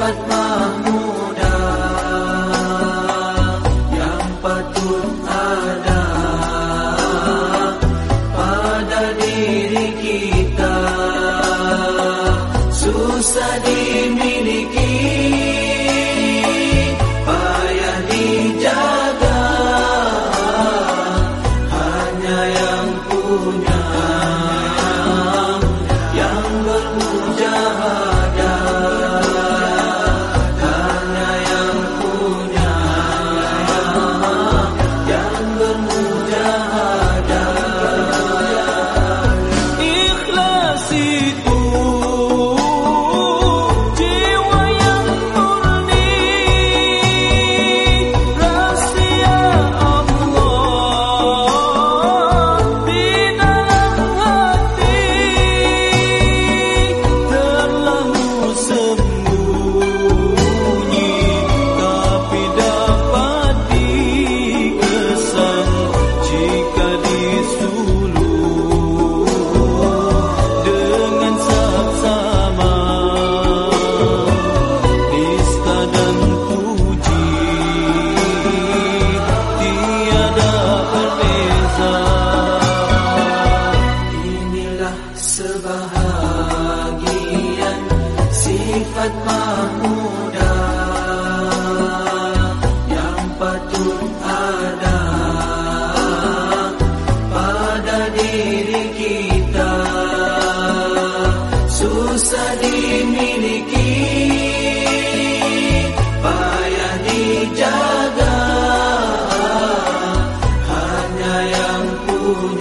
قد ما هو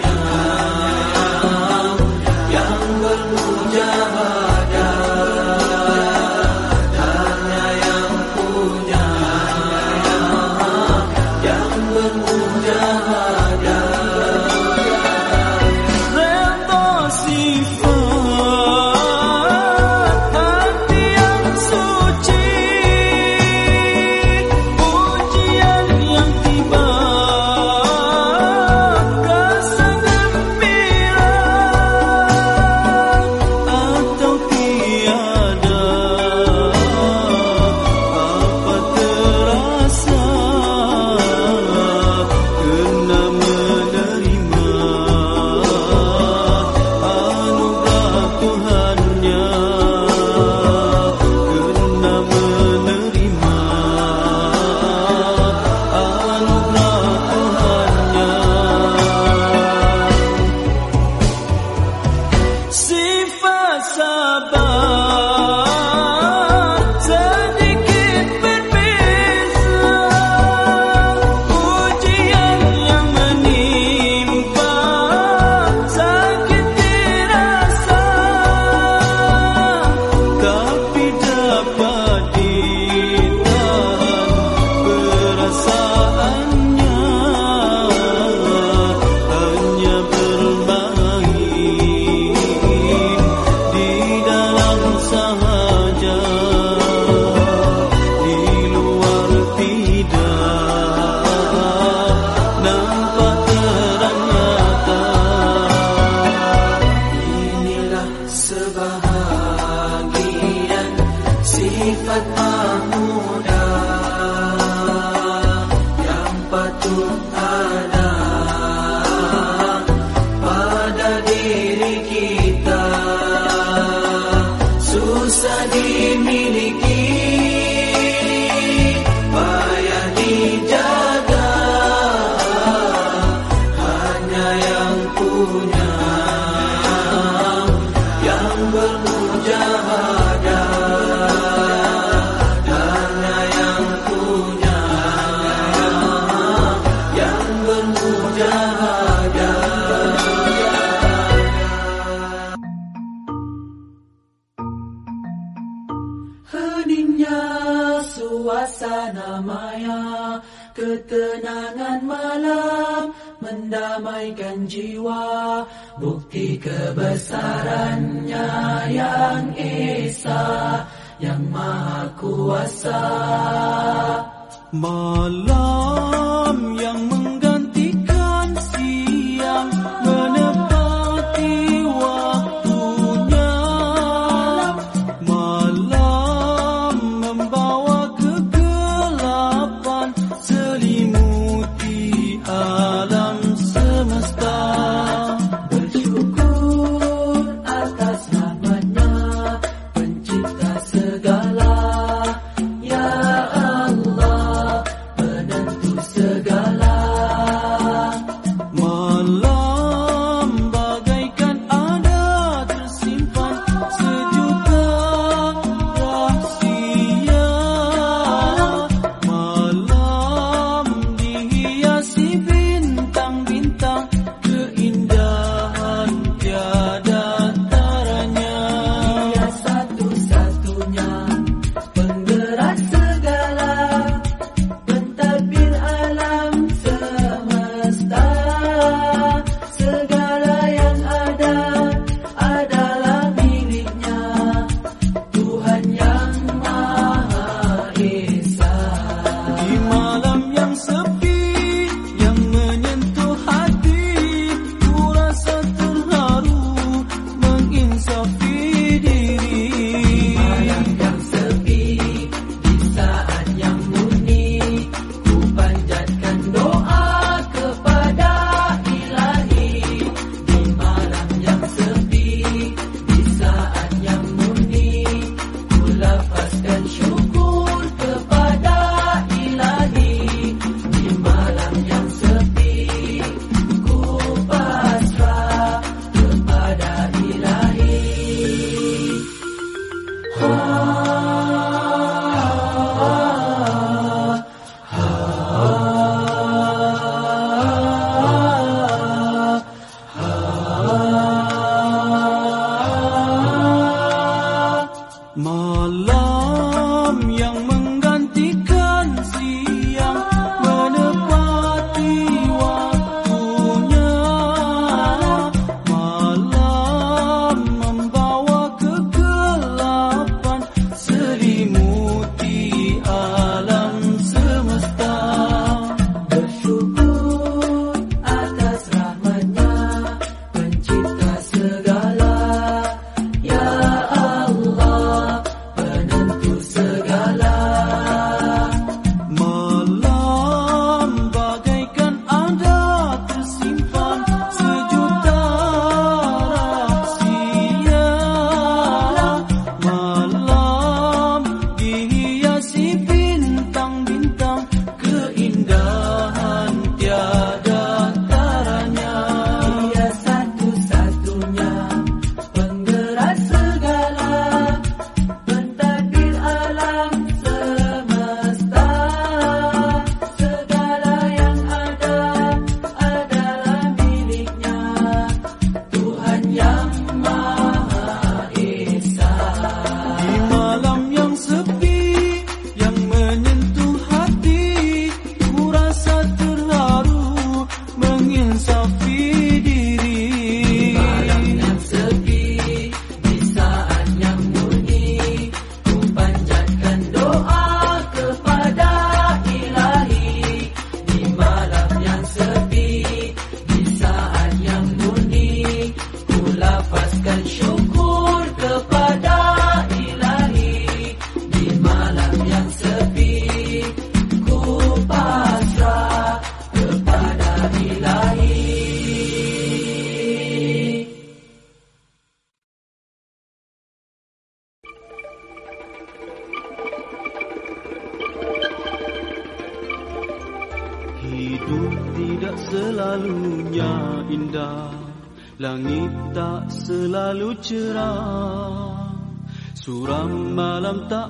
ah.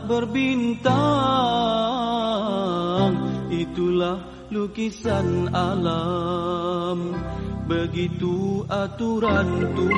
Berbintang. Itulah lukisan alam. Begitu aturan Tuhan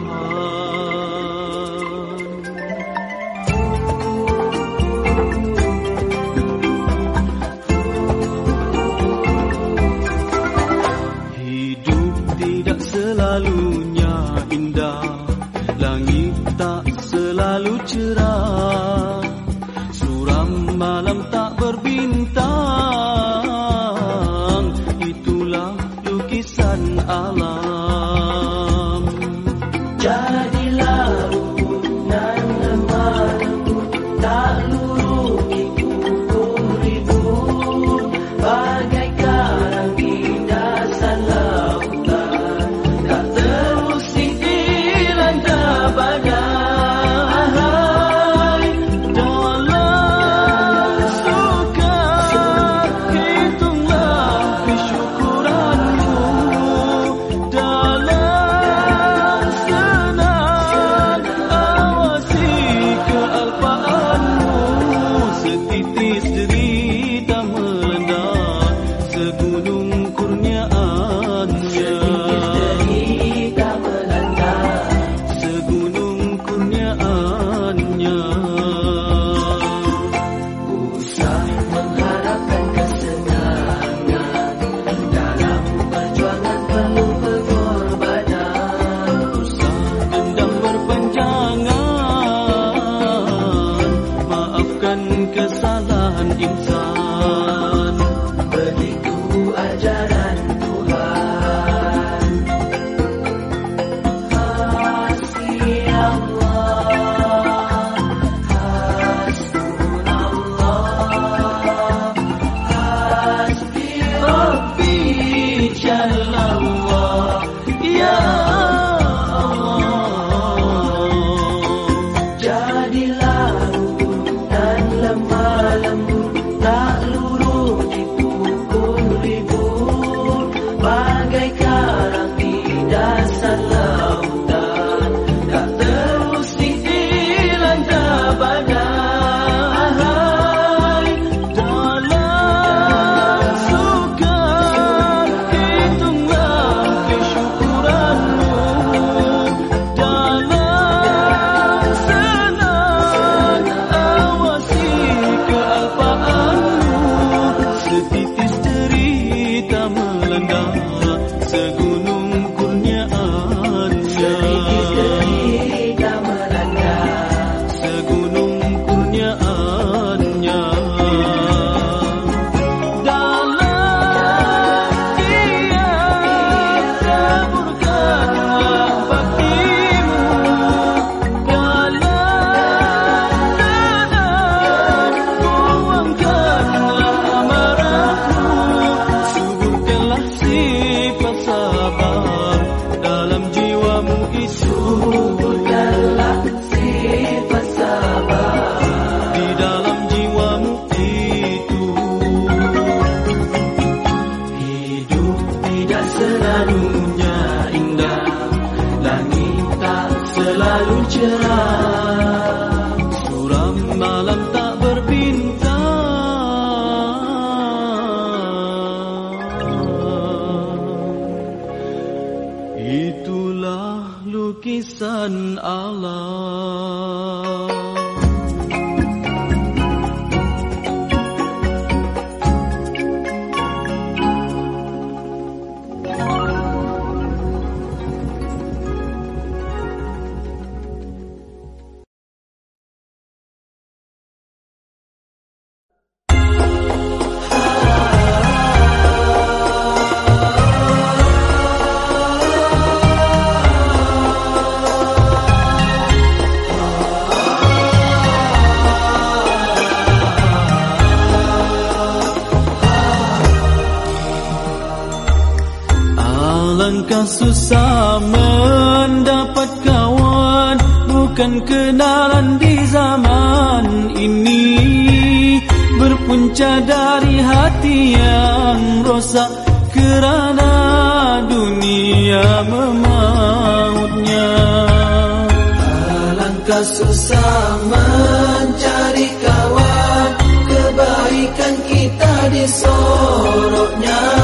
Kita disoroknya.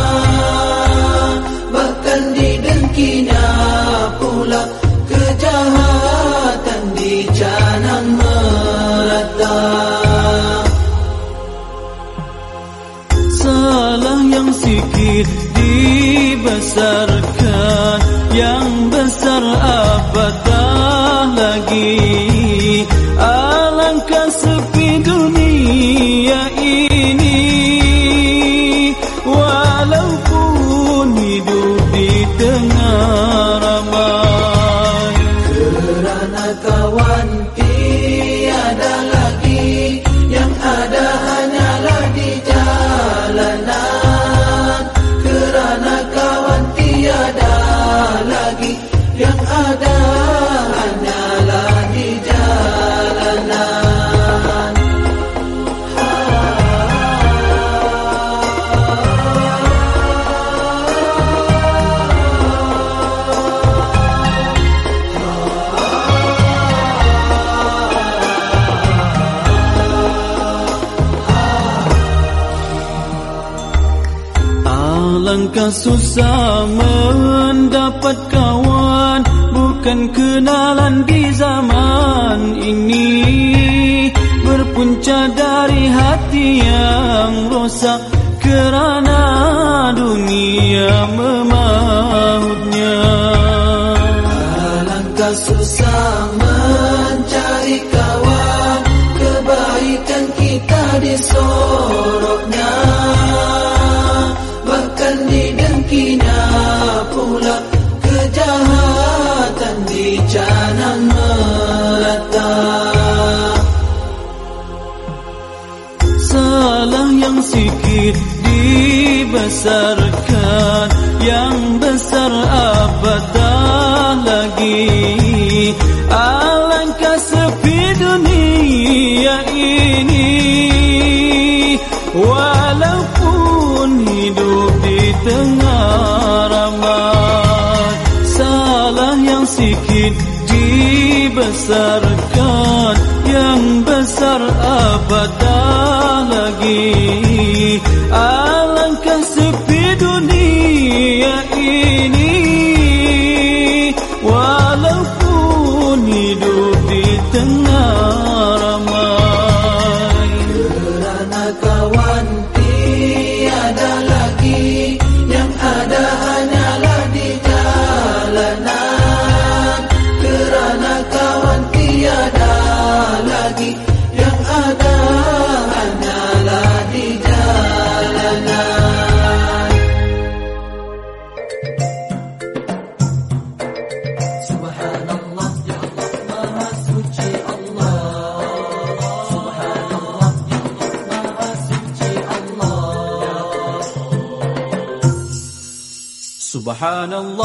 susah mendapat kawan Bukan kenalan di zaman ini. Berpunca dari hati yang rosak Kerana dunia memahutnya. Alangkah susah mencari kawan Kebaikan kita disorot besarkan yang besar abadah lagi. Alangkah sepi dunia ini. Walaupun hidup di tengah ramai salah yang sikit dibesarkan. سبحان الله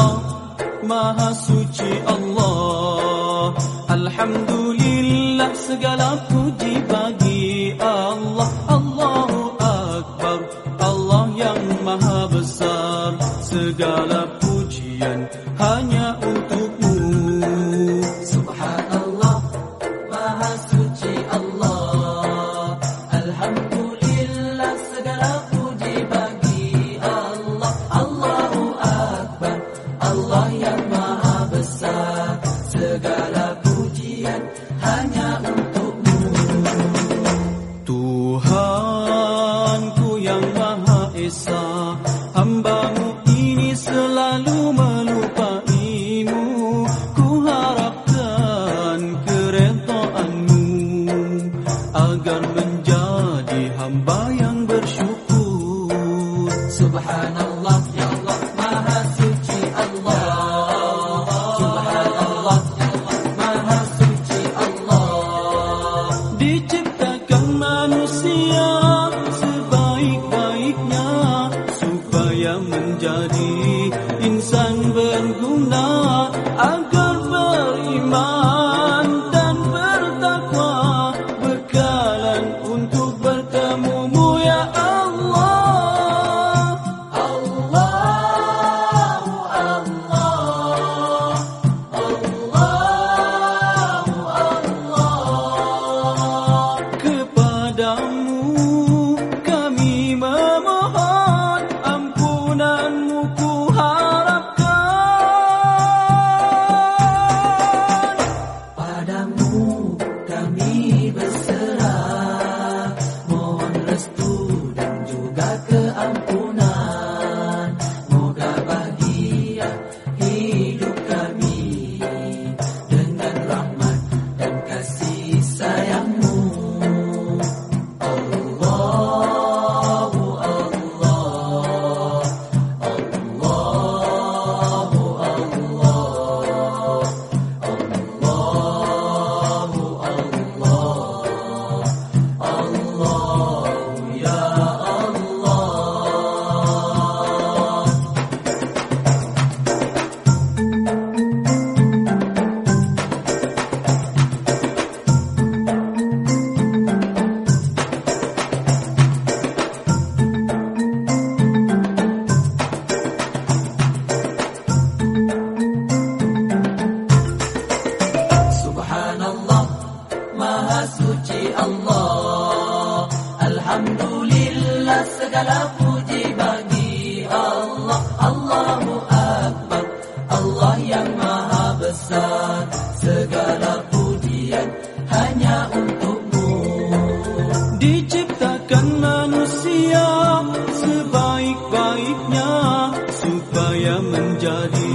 yang menjadi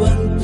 one.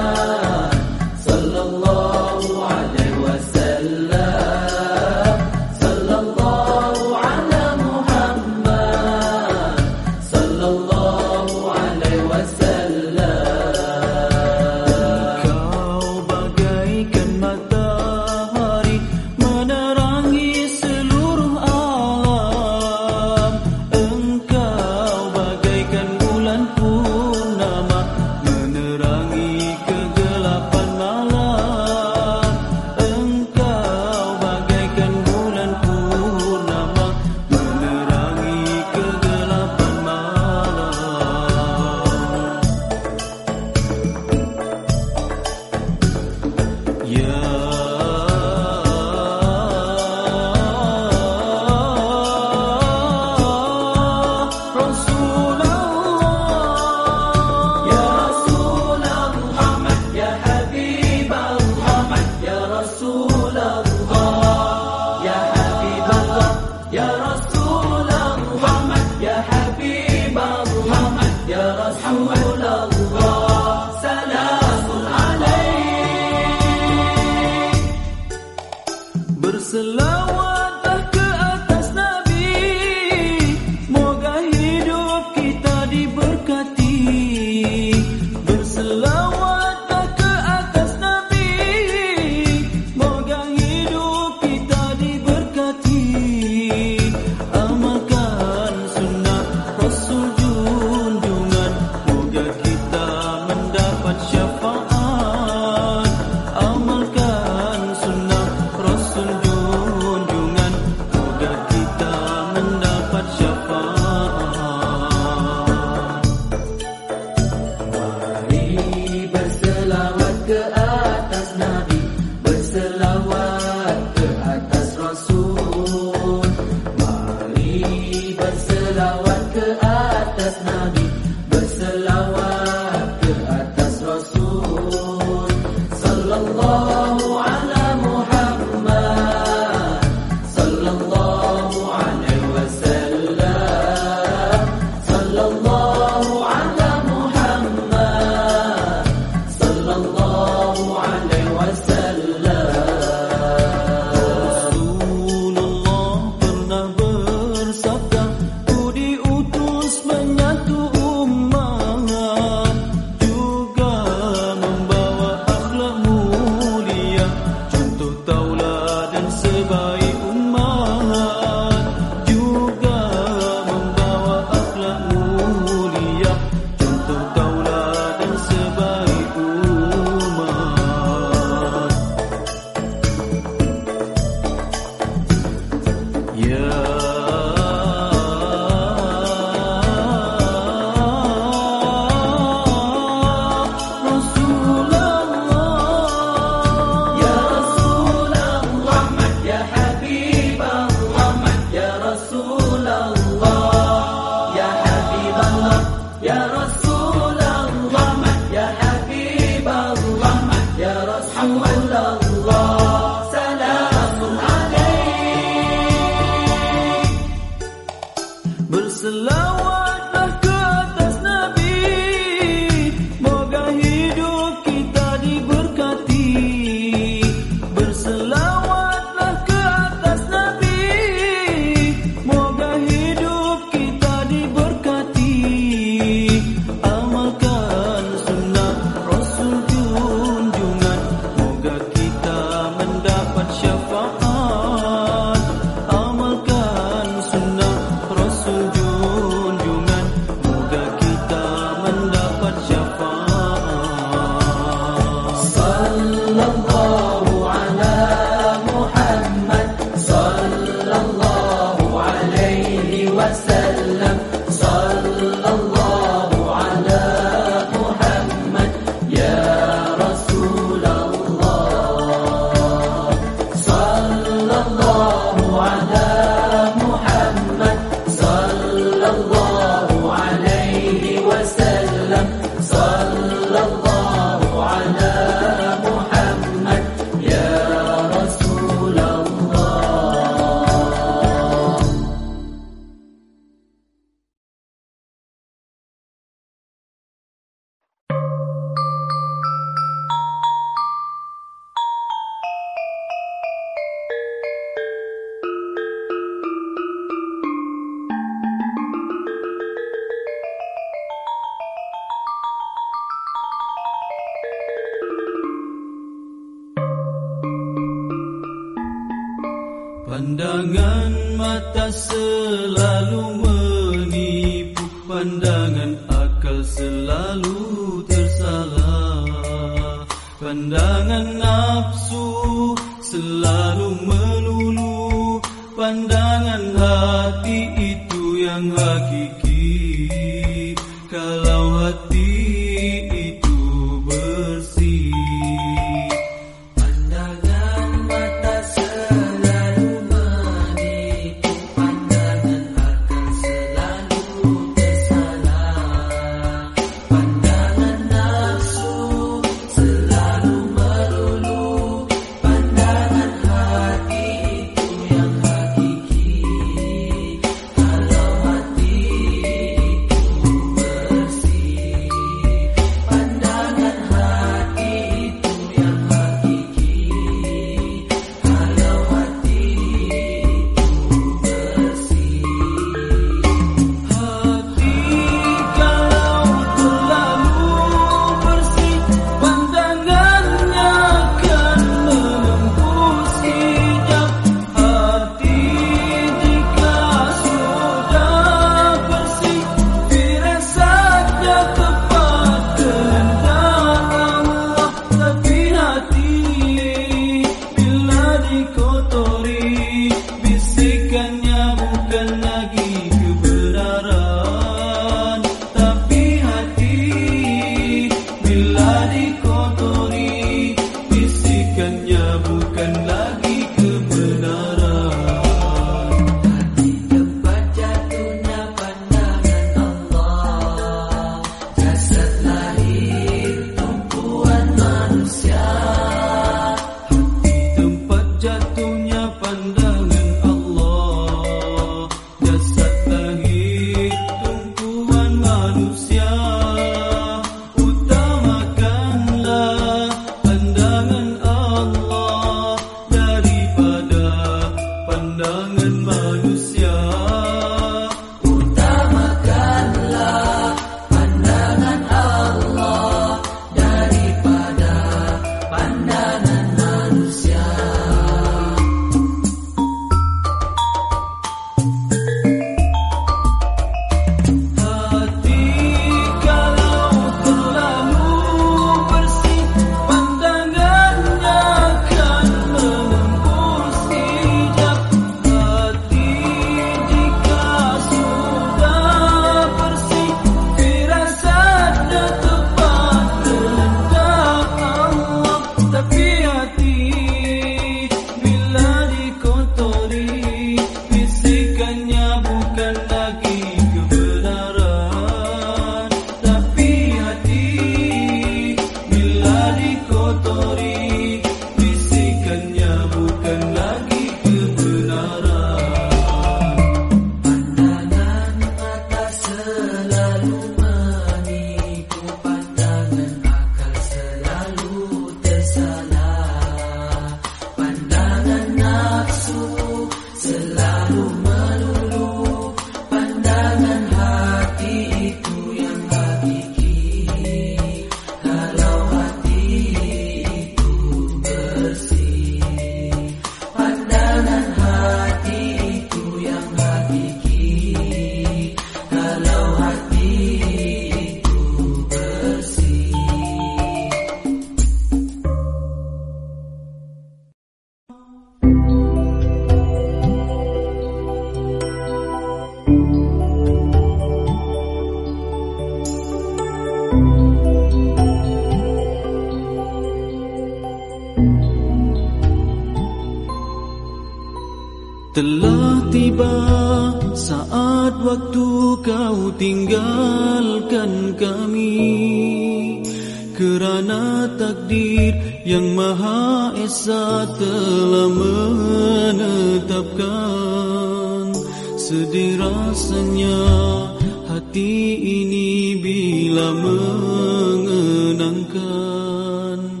hati ini bila mengenangkan.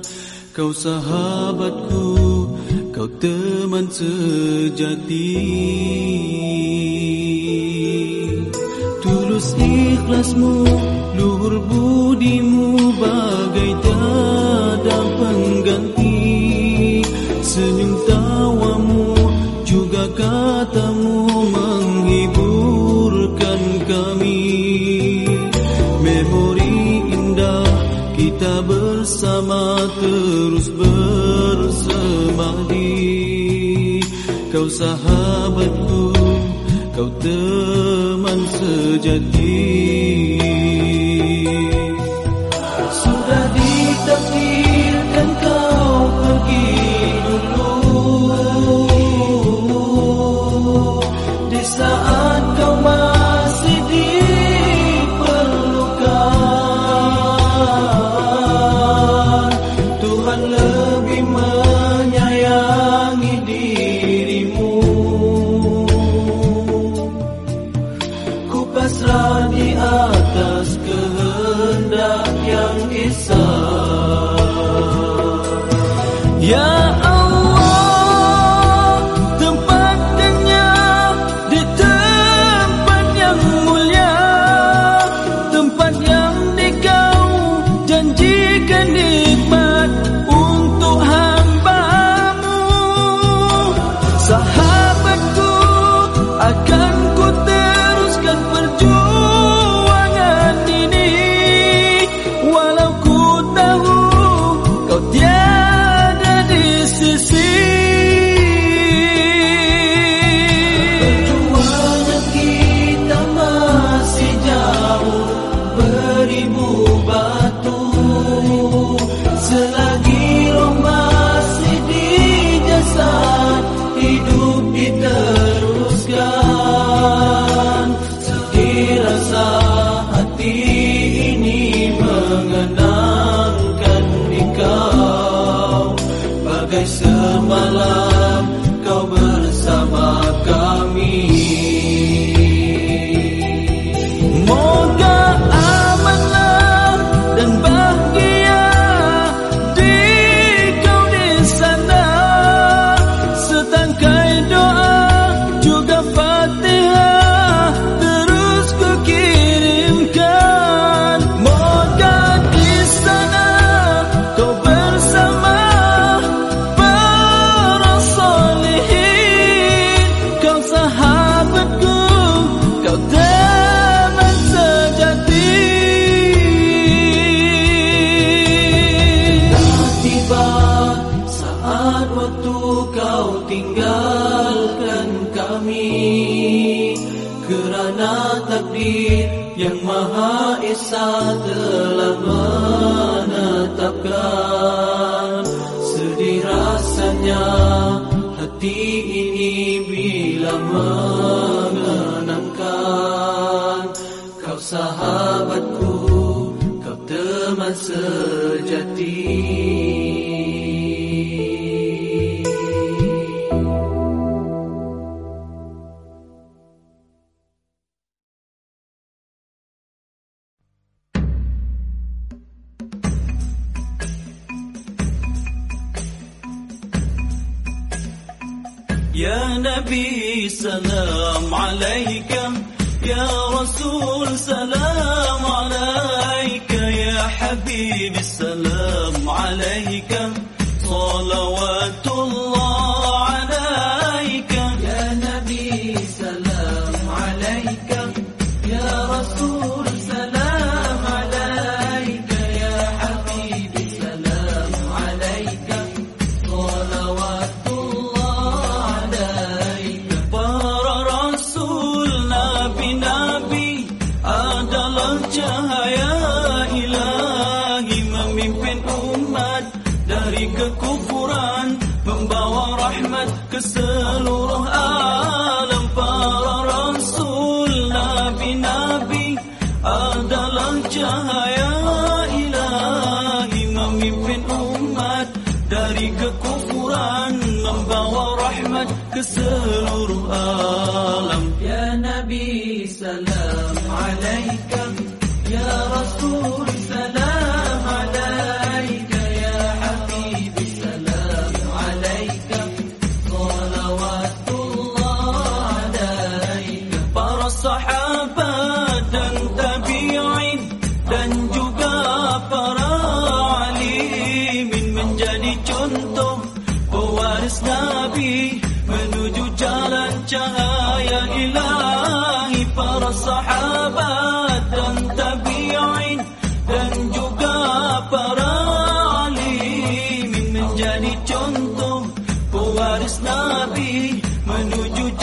Kau sahabatku kau teman sejati. Tulus ikhlasmu luhur budimu bagai tanah sahabatku, kau teman sejati. 心。Maha Esa telah menetapkan Sedih rasanya hati ini bila menetapkan يا نبي سلام عليك يا رسول سلام عليك. يا حبيبي السلام عليك صلوات الله menuju